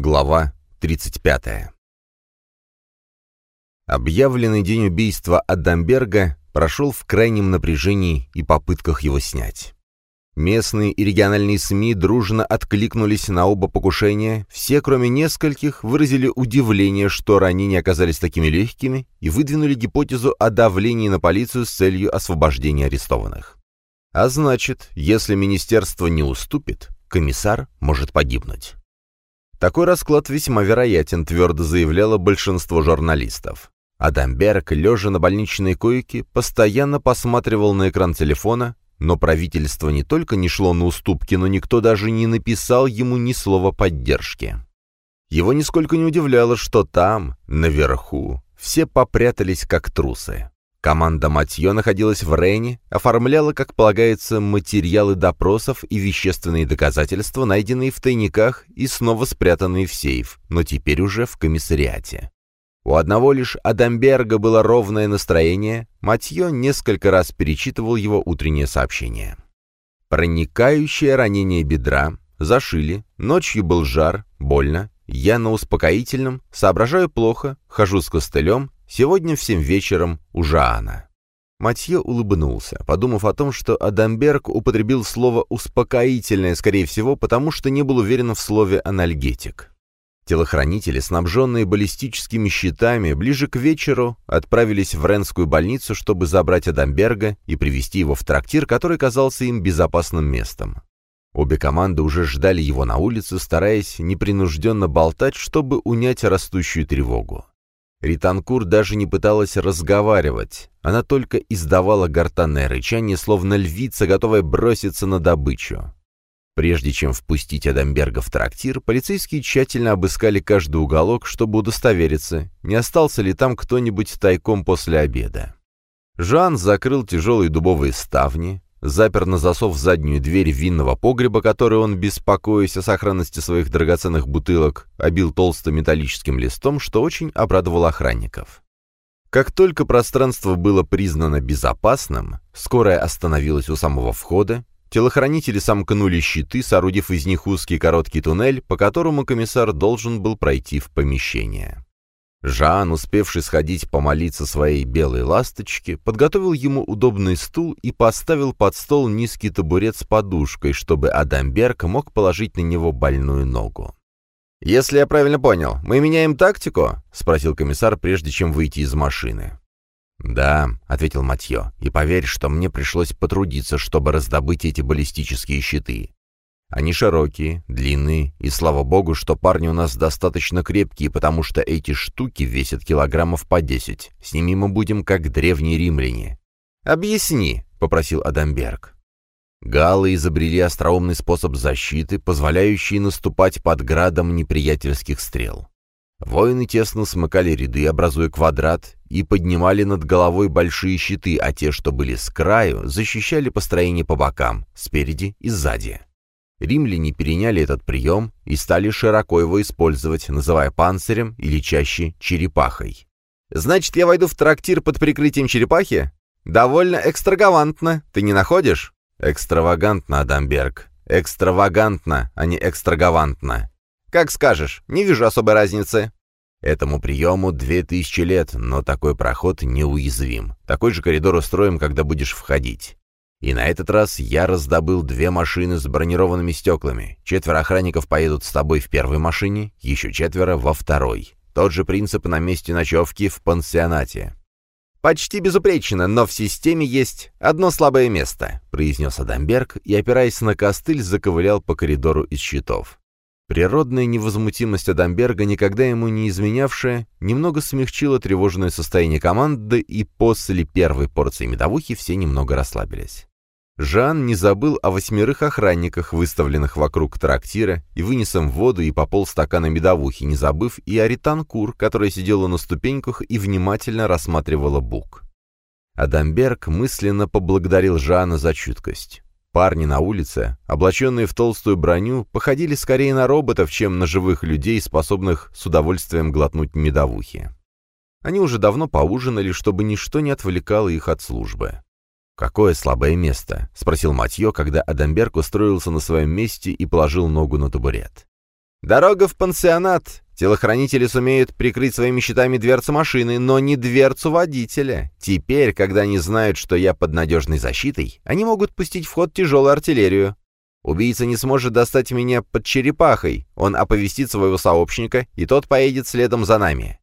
Глава 35. Объявленный день убийства Адамберга прошел в крайнем напряжении и попытках его снять. Местные и региональные СМИ дружно откликнулись на оба покушения, все, кроме нескольких, выразили удивление, что ранения оказались такими легкими, и выдвинули гипотезу о давлении на полицию с целью освобождения арестованных. А значит, если министерство не уступит, комиссар может погибнуть. Такой расклад весьма вероятен, твердо заявляло большинство журналистов. Адамберг, лежа на больничной койке, постоянно посматривал на экран телефона, но правительство не только не шло на уступки, но никто даже не написал ему ни слова поддержки. Его нисколько не удивляло, что там, наверху, все попрятались как трусы. Команда Матье находилась в Рейне, оформляла, как полагается, материалы допросов и вещественные доказательства, найденные в тайниках и снова спрятанные в сейф, но теперь уже в комиссариате. У одного лишь Адамберга было ровное настроение, Матье несколько раз перечитывал его утреннее сообщение. Проникающее ранение бедра, зашили, ночью был жар, больно, я на успокоительном, соображаю плохо, хожу с костылем, Сегодня в семь вечером у Жаана. Матье улыбнулся, подумав о том, что Адамберг употребил слово «успокоительное», скорее всего, потому что не был уверен в слове «анальгетик». Телохранители, снабженные баллистическими щитами, ближе к вечеру отправились в Ренскую больницу, чтобы забрать Адамберга и привести его в трактир, который казался им безопасным местом. Обе команды уже ждали его на улице, стараясь непринужденно болтать, чтобы унять растущую тревогу. Ританкур даже не пыталась разговаривать. Она только издавала гортанное рычание, словно львица, готовая броситься на добычу. Прежде чем впустить Адамберга в трактир, полицейские тщательно обыскали каждый уголок, чтобы удостовериться, не остался ли там кто-нибудь тайком после обеда. Жан закрыл тяжелые дубовые ставни, запер на засов заднюю дверь винного погреба, который он, беспокоясь о сохранности своих драгоценных бутылок, обил толстым металлическим листом, что очень обрадовало охранников. Как только пространство было признано безопасным, скорая остановилась у самого входа, телохранители сомкнули щиты, соорудив из них узкий короткий туннель, по которому комиссар должен был пройти в помещение. Жан, успевший сходить помолиться своей белой ласточке, подготовил ему удобный стул и поставил под стол низкий табурет с подушкой, чтобы Адамберг мог положить на него больную ногу. «Если я правильно понял, мы меняем тактику?» — спросил комиссар, прежде чем выйти из машины. «Да», — ответил Матье, — «и поверь, что мне пришлось потрудиться, чтобы раздобыть эти баллистические щиты. Они широкие, длинные, и слава богу, что парни у нас достаточно крепкие, потому что эти штуки весят килограммов по десять. С ними мы будем как древние римляне. «Объясни», — попросил Адамберг. Галлы изобрели остроумный способ защиты, позволяющий наступать под градом неприятельских стрел. Воины тесно смыкали ряды, образуя квадрат, и поднимали над головой большие щиты, а те, что были с краю, защищали построение по бокам, спереди и сзади. Римляне переняли этот прием и стали широко его использовать, называя панцирем или чаще черепахой. «Значит, я войду в трактир под прикрытием черепахи? Довольно экстравагантно, ты не находишь?» «Экстравагантно, Адамберг. Экстравагантно, а не экстравагантно. Как скажешь, не вижу особой разницы». Этому приему две тысячи лет, но такой проход неуязвим. Такой же коридор устроим, когда будешь входить. И на этот раз я раздобыл две машины с бронированными стеклами. Четверо охранников поедут с тобой в первой машине, еще четверо во второй. Тот же принцип на месте ночевки в пансионате. «Почти безупречно, но в системе есть одно слабое место», — произнес Адамберг и, опираясь на костыль, заковылял по коридору из щитов. Природная невозмутимость Адамберга, никогда ему не изменявшая, немного смягчила тревожное состояние команды, и после первой порции медовухи все немного расслабились. Жан не забыл о восьмерых охранниках, выставленных вокруг трактира, и вынес им воду и по полстакана медовухи, не забыв и о Ританкур, которая сидела на ступеньках и внимательно рассматривала бук. Адамберг мысленно поблагодарил Жана за чуткость. Парни на улице, облаченные в толстую броню, походили скорее на роботов, чем на живых людей, способных с удовольствием глотнуть медовухи. Они уже давно поужинали, чтобы ничто не отвлекало их от службы. «Какое слабое место?» — спросил Матье, когда Адамберг устроился на своем месте и положил ногу на табурет. Дорога в пансионат. Телохранители сумеют прикрыть своими щитами дверцу машины, но не дверцу водителя. Теперь, когда они знают, что я под надежной защитой, они могут пустить в ход тяжелую артиллерию. Убийца не сможет достать меня под черепахой. Он оповестит своего сообщника, и тот поедет следом за нами.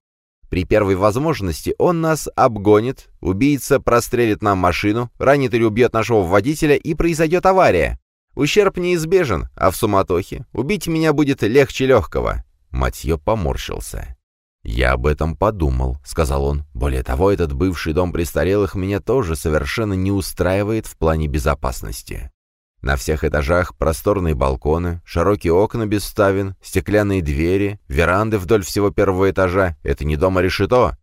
При первой возможности он нас обгонит, убийца прострелит нам машину, ранит или убьет нашего водителя, и произойдет авария. Ущерб неизбежен, а в суматохе убить меня будет легче легкого». Матье поморщился. «Я об этом подумал», — сказал он. «Более того, этот бывший дом престарелых меня тоже совершенно не устраивает в плане безопасности. На всех этажах просторные балконы, широкие окна без ставен, стеклянные двери, веранды вдоль всего первого этажа. Это не дом, а решето.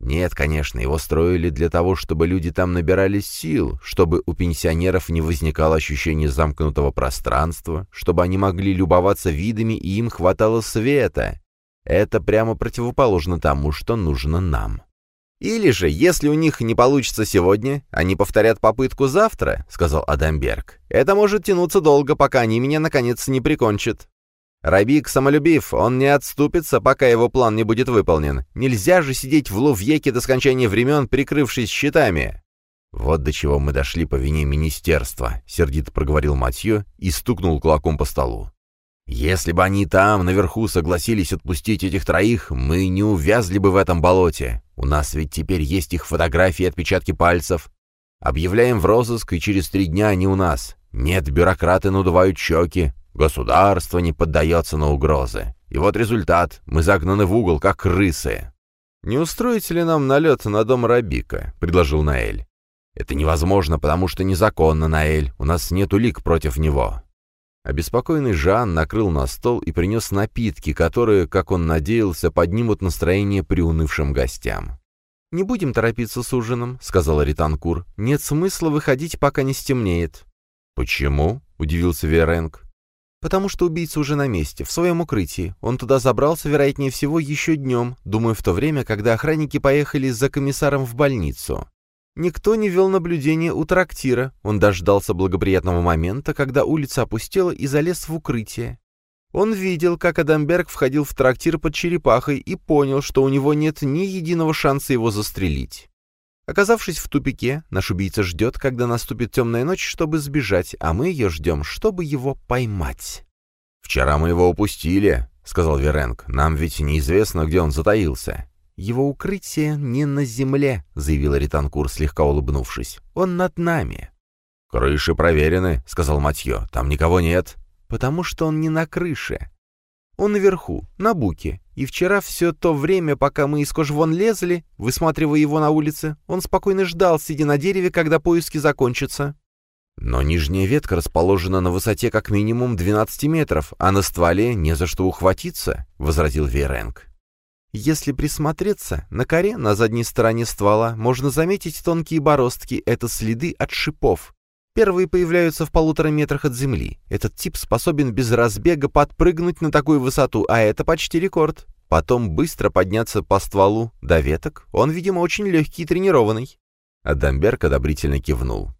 Нет, конечно, его строили для того, чтобы люди там набирались сил, чтобы у пенсионеров не возникало ощущения замкнутого пространства, чтобы они могли любоваться видами и им хватало света. Это прямо противоположно тому, что нужно нам. «Или же, если у них не получится сегодня, они повторят попытку завтра», — сказал Адамберг. «Это может тянуться долго, пока они меня, наконец, не прикончат. Рабик самолюбив, он не отступится, пока его план не будет выполнен. Нельзя же сидеть в Лувьеке до скончания времен, прикрывшись щитами. «Вот до чего мы дошли по вине министерства», — сердито проговорил Матье и стукнул кулаком по столу. «Если бы они там, наверху, согласились отпустить этих троих, мы не увязли бы в этом болоте. У нас ведь теперь есть их фотографии и отпечатки пальцев. Объявляем в розыск, и через три дня они у нас. Нет, бюрократы надувают щеки, Государство не поддается на угрозы. И вот результат. Мы загнаны в угол, как крысы. «Не устроите ли нам налет на дом Рабика?» — предложил Наэль. «Это невозможно, потому что незаконно, Наэль. У нас нет улик против него». Обеспокоенный Жан накрыл на стол и принес напитки, которые, как он надеялся, поднимут настроение приунывшим гостям. «Не будем торопиться с ужином», — сказала Ританкур. «Нет смысла выходить, пока не стемнеет». «Почему?» — удивился Веренг. «Потому что убийца уже на месте, в своем укрытии. Он туда забрался, вероятнее всего, еще днем, думаю, в то время, когда охранники поехали за комиссаром в больницу. Никто не вел наблюдение у трактира. Он дождался благоприятного момента, когда улица опустела и залез в укрытие. Он видел, как Адамберг входил в трактир под черепахой и понял, что у него нет ни единого шанса его застрелить. Оказавшись в тупике, наш убийца ждет, когда наступит темная ночь, чтобы сбежать, а мы ее ждем, чтобы его поймать. «Вчера мы его упустили», — сказал Веренг. «Нам ведь неизвестно, где он затаился». «Его укрытие не на земле», — заявила Ританкур, слегка улыбнувшись. «Он над нами». «Крыши проверены», — сказал Матье. «Там никого нет». «Потому что он не на крыше. Он наверху, на буке, и вчера все то время, пока мы из кожвон лезли, высматривая его на улице, он спокойно ждал, сидя на дереве, когда поиски закончатся. Но нижняя ветка расположена на высоте как минимум 12 метров, а на стволе не за что ухватиться, — возразил Вейренг. Если присмотреться, на коре на задней стороне ствола можно заметить тонкие бороздки — это следы от шипов. Первые появляются в полутора метрах от земли. Этот тип способен без разбега подпрыгнуть на такую высоту, а это почти рекорд. Потом быстро подняться по стволу до веток. Он, видимо, очень легкий и тренированный. Адамберг одобрительно кивнул.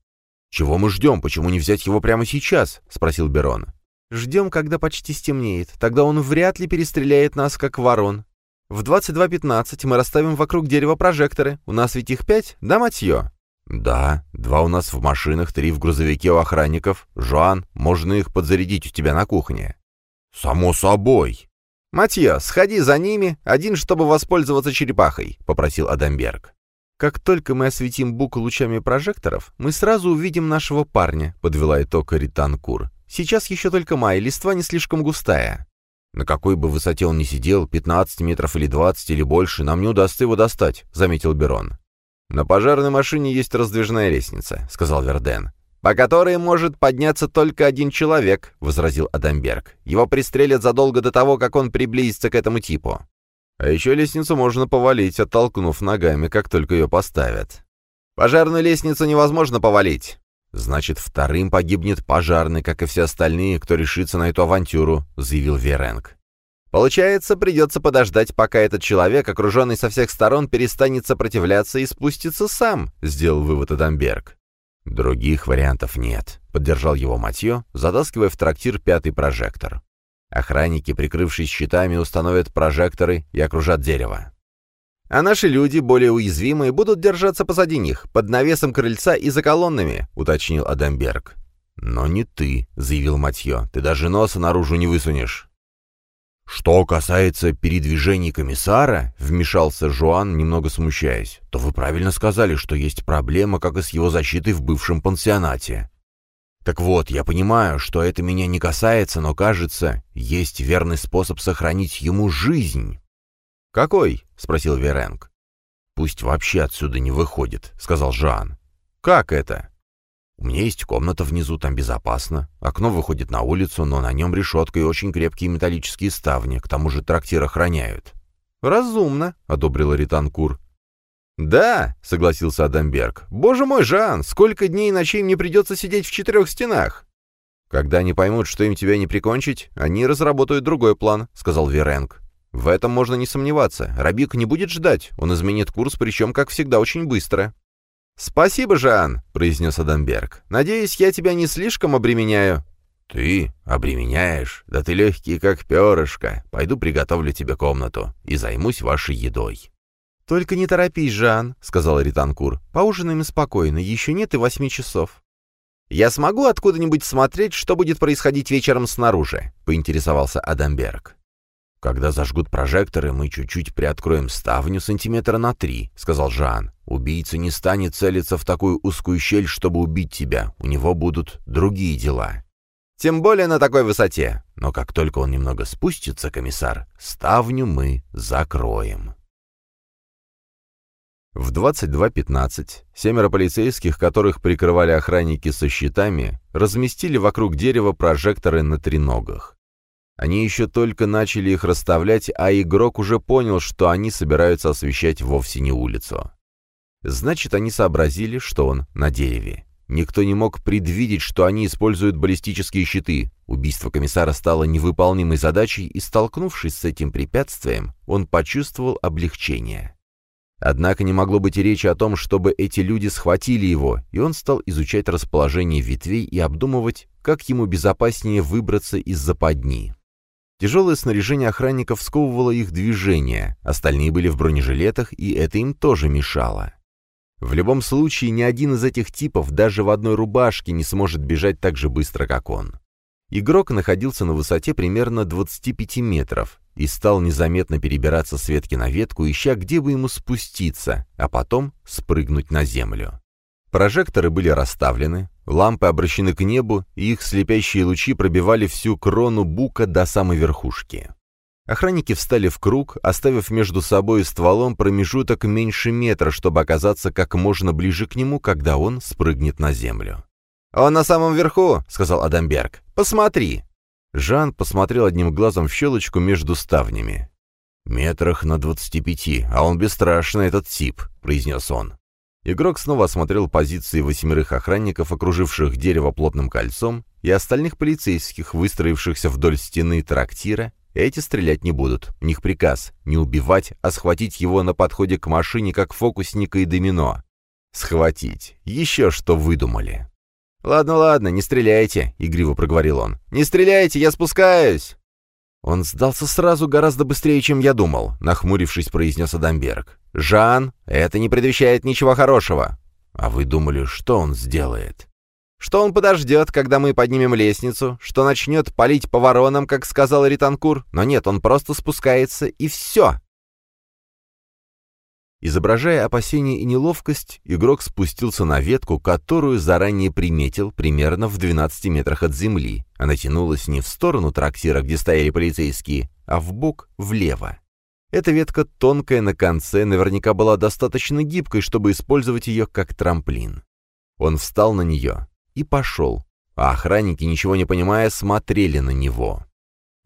«Чего мы ждем? Почему не взять его прямо сейчас?» — спросил Берон. «Ждем, когда почти стемнеет. Тогда он вряд ли перестреляет нас, как ворон. В 22.15 мы расставим вокруг дерева прожекторы. У нас ведь их пять, да, матье?» «Да, два у нас в машинах, три в грузовике у охранников. Жуан, можно их подзарядить у тебя на кухне?» «Само собой!» «Матье, сходи за ними, один, чтобы воспользоваться черепахой», — попросил Адамберг. «Как только мы осветим бук лучами прожекторов, мы сразу увидим нашего парня», — подвела итог Ританкур. «Сейчас еще только май, листва не слишком густая». «На какой бы высоте он ни сидел, 15 метров или 20 или больше, нам не удастся его достать», — заметил Берон. «На пожарной машине есть раздвижная лестница», — сказал Верден. «По которой может подняться только один человек», — возразил Адамберг. «Его пристрелят задолго до того, как он приблизится к этому типу». «А еще лестницу можно повалить, оттолкнув ногами, как только ее поставят». «Пожарную лестницу невозможно повалить». «Значит, вторым погибнет пожарный, как и все остальные, кто решится на эту авантюру», — заявил Веренг. Получается, придется подождать, пока этот человек, окруженный со всех сторон, перестанет сопротивляться и спустится сам, сделал вывод Адамберг. Других вариантов нет, поддержал его Матье, затаскивая в трактир пятый прожектор. Охранники, прикрывшись щитами, установят прожекторы и окружат дерево. А наши люди, более уязвимые, будут держаться позади них, под навесом крыльца и за колоннами», — уточнил Адамберг. «Но не ты», — заявил Матье. «Ты даже носа наружу не высунешь». «Что касается передвижений комиссара», — вмешался Жуан, немного смущаясь, «то вы правильно сказали, что есть проблема, как и с его защитой в бывшем пансионате. Так вот, я понимаю, что это меня не касается, но, кажется, есть верный способ сохранить ему жизнь». «Какой?» — спросил Веренг. «Пусть вообще отсюда не выходит», — сказал Жан. «Как это?» «У меня есть комната внизу, там безопасно. Окно выходит на улицу, но на нем решетка и очень крепкие металлические ставни. К тому же трактир охраняют». «Разумно», — одобрила Ританкур. «Да», — согласился Адамберг. «Боже мой, Жан, сколько дней и ночей мне придется сидеть в четырех стенах?» «Когда они поймут, что им тебя не прикончить, они разработают другой план», — сказал Веренг. В этом можно не сомневаться. Рабик не будет ждать, он изменит курс, причем, как всегда, очень быстро. «Спасибо, Жан», — произнес Адамберг. «Надеюсь, я тебя не слишком обременяю». «Ты обременяешь? Да ты легкий, как перышко. Пойду приготовлю тебе комнату и займусь вашей едой». «Только не торопись, Жан», — сказал Ританкур. «Поужинаем спокойно, еще нет и восьми часов». «Я смогу откуда-нибудь смотреть, что будет происходить вечером снаружи?» — поинтересовался Адамберг. «Когда зажгут прожекторы, мы чуть-чуть приоткроем ставню сантиметра на три», — сказал Жан. «Убийца не станет целиться в такую узкую щель, чтобы убить тебя. У него будут другие дела». «Тем более на такой высоте. Но как только он немного спустится, комиссар, ставню мы закроем». В 22.15 семеро полицейских, которых прикрывали охранники со щитами, разместили вокруг дерева прожекторы на треногах. Они еще только начали их расставлять, а игрок уже понял, что они собираются освещать вовсе не улицу. Значит, они сообразили, что он на дереве. Никто не мог предвидеть, что они используют баллистические щиты. Убийство комиссара стало невыполнимой задачей, и, столкнувшись с этим препятствием, он почувствовал облегчение. Однако не могло быть и речи о том, чтобы эти люди схватили его, и он стал изучать расположение ветвей и обдумывать, как ему безопаснее выбраться из западни. Тяжелое снаряжение охранников сковывало их движение, остальные были в бронежилетах, и это им тоже мешало. В любом случае, ни один из этих типов даже в одной рубашке не сможет бежать так же быстро, как он. Игрок находился на высоте примерно 25 метров и стал незаметно перебираться с ветки на ветку, ища, где бы ему спуститься, а потом спрыгнуть на землю. Прожекторы были расставлены, лампы обращены к небу, и их слепящие лучи пробивали всю крону бука до самой верхушки. Охранники встали в круг, оставив между собой и стволом промежуток меньше метра, чтобы оказаться как можно ближе к нему, когда он спрыгнет на землю. «Он на самом верху», — сказал Адамберг. «Посмотри». Жан посмотрел одним глазом в щелочку между ставнями. «Метрах на двадцати пяти, а он бесстрашный, этот тип», — произнес он. Игрок снова осмотрел позиции восьмерых охранников, окруживших дерево плотным кольцом, и остальных полицейских, выстроившихся вдоль стены трактира. Эти стрелять не будут. У них приказ не убивать, а схватить его на подходе к машине, как фокусника и домино. Схватить. Еще что выдумали. «Ладно, ладно, не стреляйте», — игриво проговорил он. «Не стреляйте, я спускаюсь!» «Он сдался сразу гораздо быстрее, чем я думал», — нахмурившись, произнес Адамберг. «Жан, это не предвещает ничего хорошего». «А вы думали, что он сделает?» «Что он подождет, когда мы поднимем лестницу, что начнет палить по воронам, как сказал Ританкур, но нет, он просто спускается, и все». Изображая опасение и неловкость, игрок спустился на ветку, которую заранее приметил примерно в 12 метрах от земли. Она тянулась не в сторону трактира, где стояли полицейские, а в бок влево. Эта ветка, тонкая на конце, наверняка была достаточно гибкой, чтобы использовать ее как трамплин. Он встал на нее и пошел, а охранники, ничего не понимая, смотрели на него.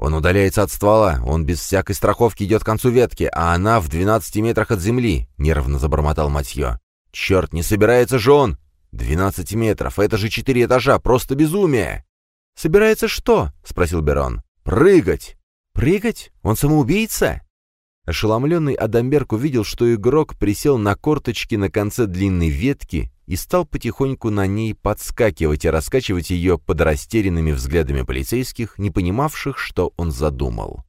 Он удаляется от ствола, он без всякой страховки идет к концу ветки, а она в 12 метрах от земли», — нервно забормотал Матье. «Черт, не собирается же он! 12 метров, это же четыре этажа, просто безумие!» «Собирается что?» — спросил Берон. «Прыгать!» «Прыгать? Он самоубийца?» Ошеломленный Адамберг увидел, что игрок присел на корточки на конце длинной ветки и стал потихоньку на ней подскакивать и раскачивать ее под растерянными взглядами полицейских, не понимавших, что он задумал.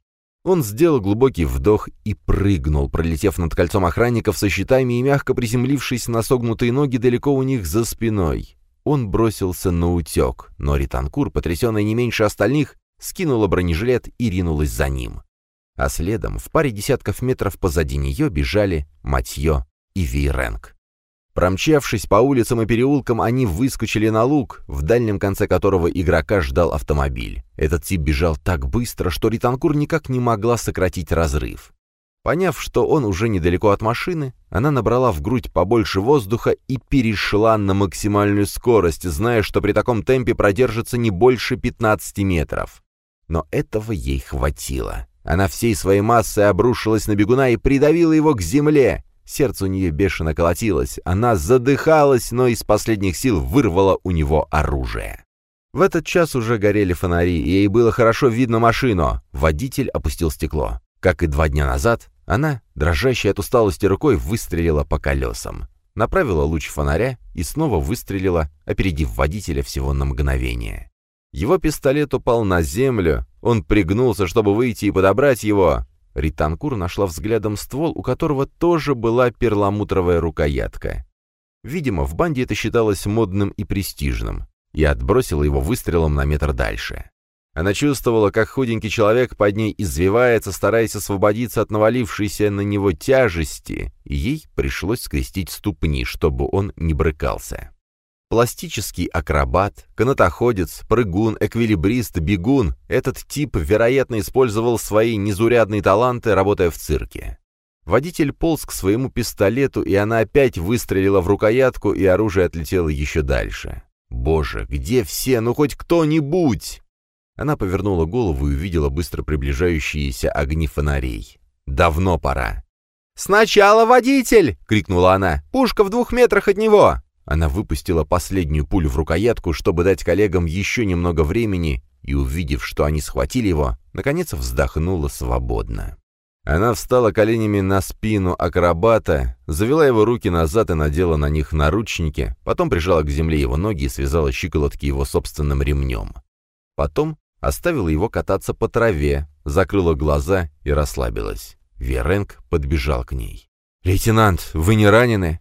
Он сделал глубокий вдох и прыгнул, пролетев над кольцом охранников со щитами и мягко приземлившись на согнутые ноги далеко у них за спиной. Он бросился на утек, но Ританкур, потрясенный не меньше остальных, скинула бронежилет и ринулась за ним а следом в паре десятков метров позади нее бежали Матье и Вейренг. Промчавшись по улицам и переулкам, они выскочили на луг, в дальнем конце которого игрока ждал автомобиль. Этот тип бежал так быстро, что Ританкур никак не могла сократить разрыв. Поняв, что он уже недалеко от машины, она набрала в грудь побольше воздуха и перешла на максимальную скорость, зная, что при таком темпе продержится не больше 15 метров. Но этого ей хватило. Она всей своей массой обрушилась на бегуна и придавила его к земле. Сердце у нее бешено колотилось. Она задыхалась, но из последних сил вырвала у него оружие. В этот час уже горели фонари, и ей было хорошо видно машину. Водитель опустил стекло. Как и два дня назад, она, дрожащая от усталости рукой, выстрелила по колесам. Направила луч фонаря и снова выстрелила, опередив водителя всего на мгновение. Его пистолет упал на землю, он пригнулся, чтобы выйти и подобрать его. Ританкур нашла взглядом ствол, у которого тоже была перламутровая рукоятка. Видимо, в банде это считалось модным и престижным, и отбросила его выстрелом на метр дальше. Она чувствовала, как худенький человек под ней извивается, стараясь освободиться от навалившейся на него тяжести, и ей пришлось скрестить ступни, чтобы он не брыкался. Пластический акробат, канатоходец, прыгун, эквилибрист, бегун — этот тип, вероятно, использовал свои незурядные таланты, работая в цирке. Водитель полз к своему пистолету, и она опять выстрелила в рукоятку, и оружие отлетело еще дальше. «Боже, где все? Ну хоть кто-нибудь!» Она повернула голову и увидела быстро приближающиеся огни фонарей. «Давно пора». «Сначала водитель!» — крикнула она. «Пушка в двух метрах от него!» Она выпустила последнюю пулю в рукоятку, чтобы дать коллегам еще немного времени, и, увидев, что они схватили его, наконец вздохнула свободно. Она встала коленями на спину акробата, завела его руки назад и надела на них наручники, потом прижала к земле его ноги и связала щиколотки его собственным ремнем. Потом оставила его кататься по траве, закрыла глаза и расслабилась. Веренг подбежал к ней. «Лейтенант, вы не ранены?»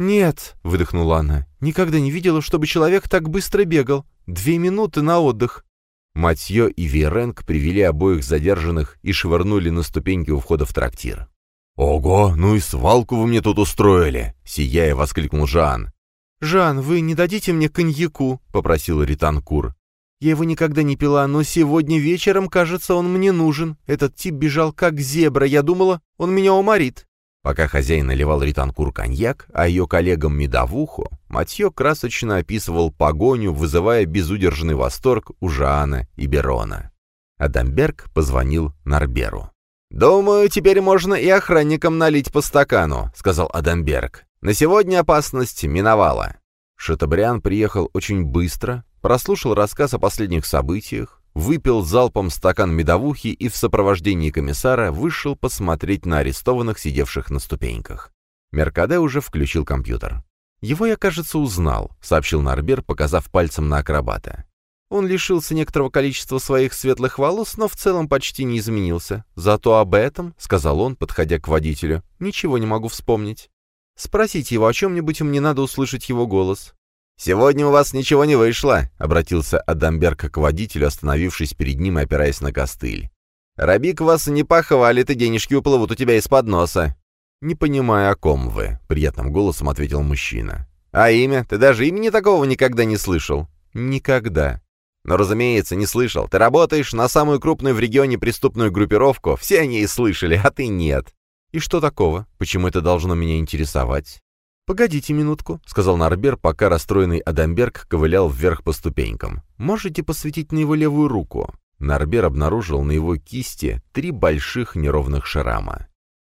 «Нет», — выдохнула она, — «никогда не видела, чтобы человек так быстро бегал. Две минуты на отдых». Матье и Веренг привели обоих задержанных и швырнули на ступеньки у входа в трактир. «Ого, ну и свалку вы мне тут устроили!» — сияя воскликнул Жан. «Жан, вы не дадите мне коньяку?» — попросил Ританкур. «Я его никогда не пила, но сегодня вечером, кажется, он мне нужен. Этот тип бежал как зебра, я думала, он меня уморит». Пока хозяин наливал Ританкур коньяк, а ее коллегам медовуху, Матье красочно описывал погоню, вызывая безудержный восторг у Жана и Берона. Адамберг позвонил Нарберу. «Думаю, теперь можно и охранникам налить по стакану», — сказал Адамберг. «На сегодня опасность миновала». Шатабриан приехал очень быстро, прослушал рассказ о последних событиях, выпил залпом стакан медовухи и в сопровождении комиссара вышел посмотреть на арестованных, сидевших на ступеньках. Меркаде уже включил компьютер. «Его я, кажется, узнал», — сообщил Нарбер, показав пальцем на акробата. Он лишился некоторого количества своих светлых волос, но в целом почти не изменился. Зато об этом, — сказал он, подходя к водителю, — ничего не могу вспомнить. Спросите его о чем-нибудь, мне надо услышать его голос. «Сегодня у вас ничего не вышло», — обратился Адамберг к водителю, остановившись перед ним и опираясь на костыль. «Рабик вас не похвалит, и денежки уплывут у тебя из-под носа». «Не понимаю, о ком вы», — приятным голосом ответил мужчина. «А имя? Ты даже имени такого никогда не слышал?» «Никогда». «Но, разумеется, не слышал. Ты работаешь на самую крупную в регионе преступную группировку, все они и слышали, а ты нет». «И что такого? Почему это должно меня интересовать?» «Погодите минутку», — сказал Нарбер, пока расстроенный Адамберг ковылял вверх по ступенькам. «Можете посветить на его левую руку?» Нарбер обнаружил на его кисти три больших неровных шрама.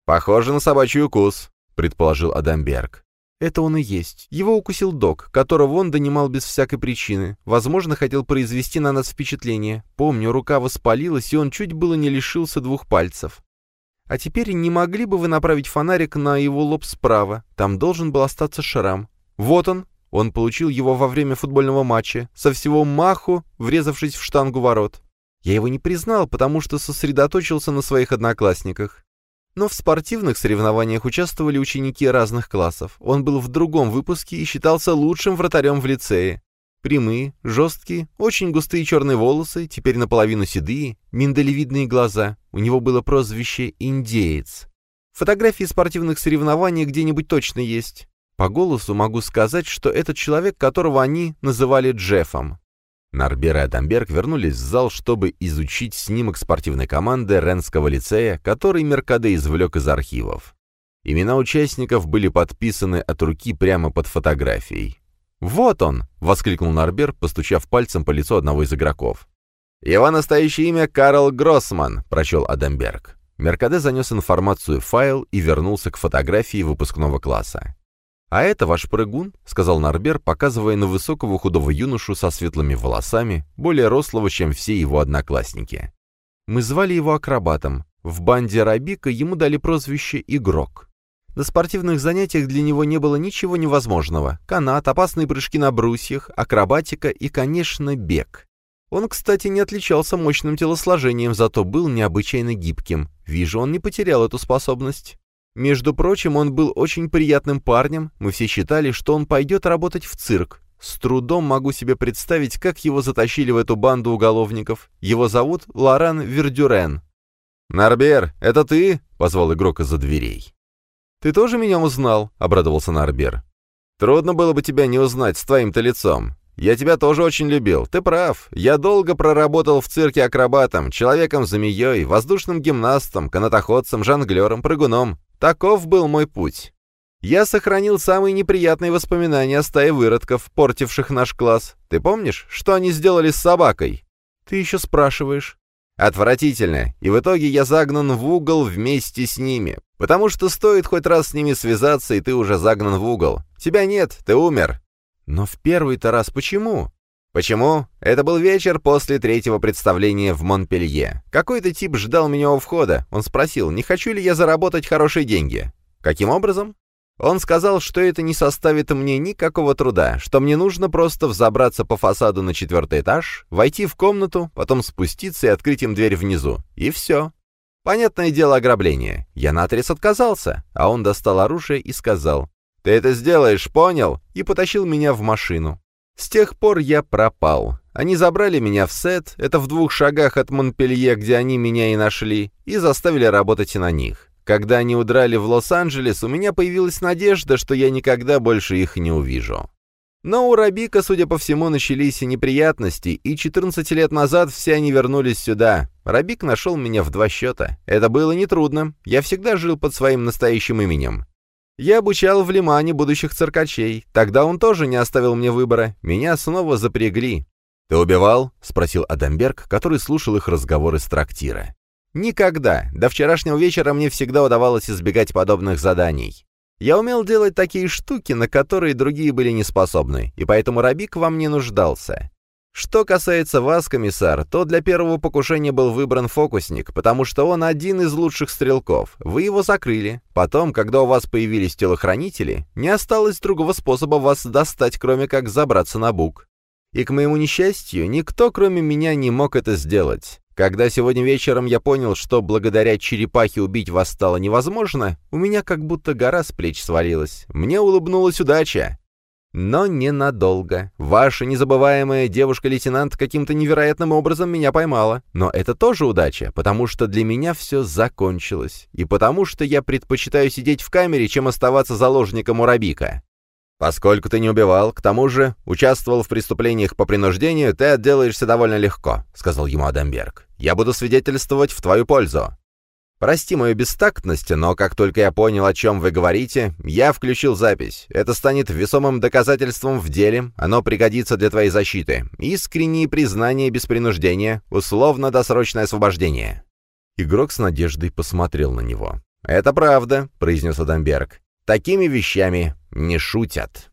«Похоже на собачий укус», — предположил Адамберг. «Это он и есть. Его укусил док, которого он донимал без всякой причины. Возможно, хотел произвести на нас впечатление. Помню, рука воспалилась, и он чуть было не лишился двух пальцев. А теперь не могли бы вы направить фонарик на его лоб справа? Там должен был остаться шрам. Вот он. Он получил его во время футбольного матча, со всего маху, врезавшись в штангу ворот. Я его не признал, потому что сосредоточился на своих одноклассниках. Но в спортивных соревнованиях участвовали ученики разных классов. Он был в другом выпуске и считался лучшим вратарем в лицее. Прямые, жесткие, очень густые черные волосы, теперь наполовину седые, миндалевидные глаза. У него было прозвище «Индеец». Фотографии спортивных соревнований где-нибудь точно есть. По голосу могу сказать, что этот человек, которого они называли Джеффом. Нарбер и Адамберг вернулись в зал, чтобы изучить снимок спортивной команды Ренского лицея, который Меркаде извлек из архивов. Имена участников были подписаны от руки прямо под фотографией. «Вот он!» — воскликнул Нарбер, постучав пальцем по лицу одного из игроков. «Его настоящее имя Карл Гроссман», — прочел Адамберг. Меркаде занес информацию в файл и вернулся к фотографии выпускного класса. «А это ваш прыгун», — сказал Нарбер, показывая на высокого худого юношу со светлыми волосами, более рослого, чем все его одноклассники. «Мы звали его акробатом. В банде Рабика ему дали прозвище «Игрок». На спортивных занятиях для него не было ничего невозможного. Канат, опасные прыжки на брусьях, акробатика и, конечно, бег. Он, кстати, не отличался мощным телосложением, зато был необычайно гибким. Вижу, он не потерял эту способность. Между прочим, он был очень приятным парнем, мы все считали, что он пойдет работать в цирк. С трудом могу себе представить, как его затащили в эту банду уголовников. Его зовут Лоран Вердюрен. «Нарбер, это ты?» — позвал игрок из-за дверей. «Ты тоже меня узнал?» — обрадовался Нарбер. «Трудно было бы тебя не узнать с твоим-то лицом. Я тебя тоже очень любил. Ты прав. Я долго проработал в цирке акробатом, человеком-змеей, воздушным гимнастом, канатоходцем, жонглером, прыгуном. Таков был мой путь. Я сохранил самые неприятные воспоминания о стае выродков, портивших наш класс. Ты помнишь, что они сделали с собакой?» «Ты еще спрашиваешь». Отвратительно, и в итоге я загнан в угол вместе с ними. Потому что стоит хоть раз с ними связаться, и ты уже загнан в угол. Тебя нет, ты умер. Но в первый-то раз почему? Почему? Это был вечер после третьего представления в Монпелье. Какой-то тип ждал меня у входа. Он спросил, не хочу ли я заработать хорошие деньги. Каким образом? Он сказал, что это не составит мне никакого труда, что мне нужно просто взобраться по фасаду на четвертый этаж, войти в комнату, потом спуститься и открыть им дверь внизу. И все. Понятное дело ограбление. Я наотрез отказался, а он достал оружие и сказал, «Ты это сделаешь, понял?» и потащил меня в машину. С тех пор я пропал. Они забрали меня в сет, это в двух шагах от Монпелье, где они меня и нашли, и заставили работать на них. Когда они удрали в Лос-Анджелес, у меня появилась надежда, что я никогда больше их не увижу. Но у Рабика, судя по всему, начались неприятности, и 14 лет назад все они вернулись сюда. Рабик нашел меня в два счета. Это было нетрудно. Я всегда жил под своим настоящим именем. Я обучал в Лимане будущих циркачей. Тогда он тоже не оставил мне выбора. Меня снова запрягли. «Ты убивал?» — спросил Адамберг, который слушал их разговоры с трактира. Никогда. До вчерашнего вечера мне всегда удавалось избегать подобных заданий. Я умел делать такие штуки, на которые другие были не способны, и поэтому Рабик вам не нуждался. Что касается вас, комиссар, то для первого покушения был выбран фокусник, потому что он один из лучших стрелков. Вы его закрыли. Потом, когда у вас появились телохранители, не осталось другого способа вас достать, кроме как забраться на бук. И, к моему несчастью, никто, кроме меня, не мог это сделать. Когда сегодня вечером я понял, что благодаря черепахе убить вас стало невозможно, у меня как будто гора с плеч свалилась. Мне улыбнулась удача. Но ненадолго. Ваша незабываемая девушка-лейтенант каким-то невероятным образом меня поймала. Но это тоже удача, потому что для меня все закончилось. И потому что я предпочитаю сидеть в камере, чем оставаться заложником у Рабика. «Поскольку ты не убивал, к тому же участвовал в преступлениях по принуждению, ты отделаешься довольно легко», — сказал ему Адамберг. «Я буду свидетельствовать в твою пользу». «Прости мою бестактность, но как только я понял, о чем вы говорите, я включил запись. Это станет весомым доказательством в деле, оно пригодится для твоей защиты. Искренние признания без принуждения, условно-досрочное освобождение». Игрок с надеждой посмотрел на него. «Это правда», — произнес Адамберг. Такими вещами не шутят.